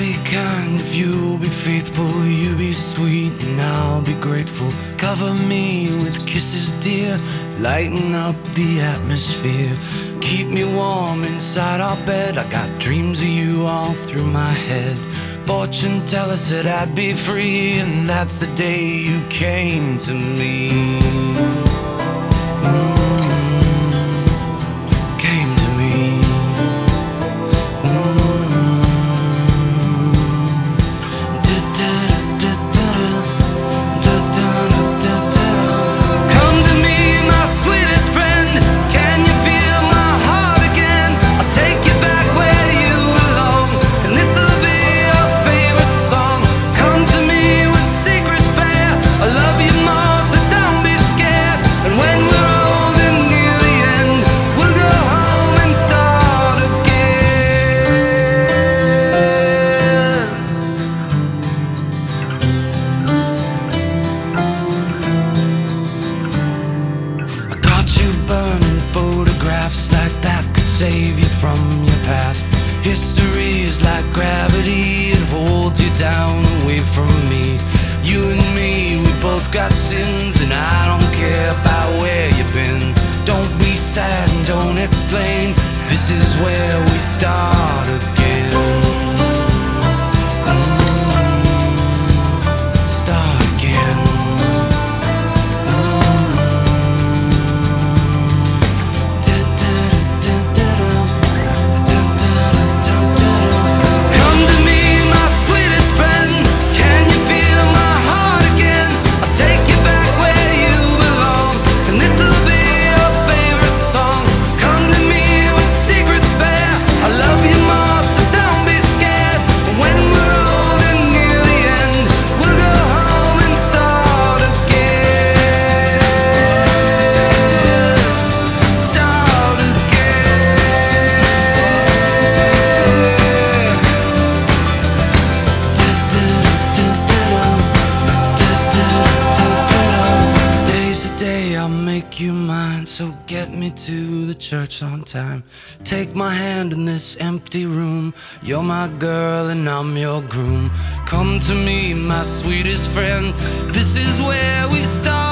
be kind if you'll be faithful. You be sweet and I'll be grateful. Cover me with kisses, dear. Lighten up the atmosphere. Keep me warm inside our bed. I got dreams of you all through my head. Fortune teller said I'd be free, and that's the day you came to me. Came burning photographs like that could save you from your past. History is like gravity, it holds you down away from me. You and me, we both got sins, and I don't care about where you've been. Don't be sad and don't explain. This is where we start to the church on time. Take my hand in this empty room. You're my girl and I'm your groom. Come to me, my sweetest friend. This is where we start.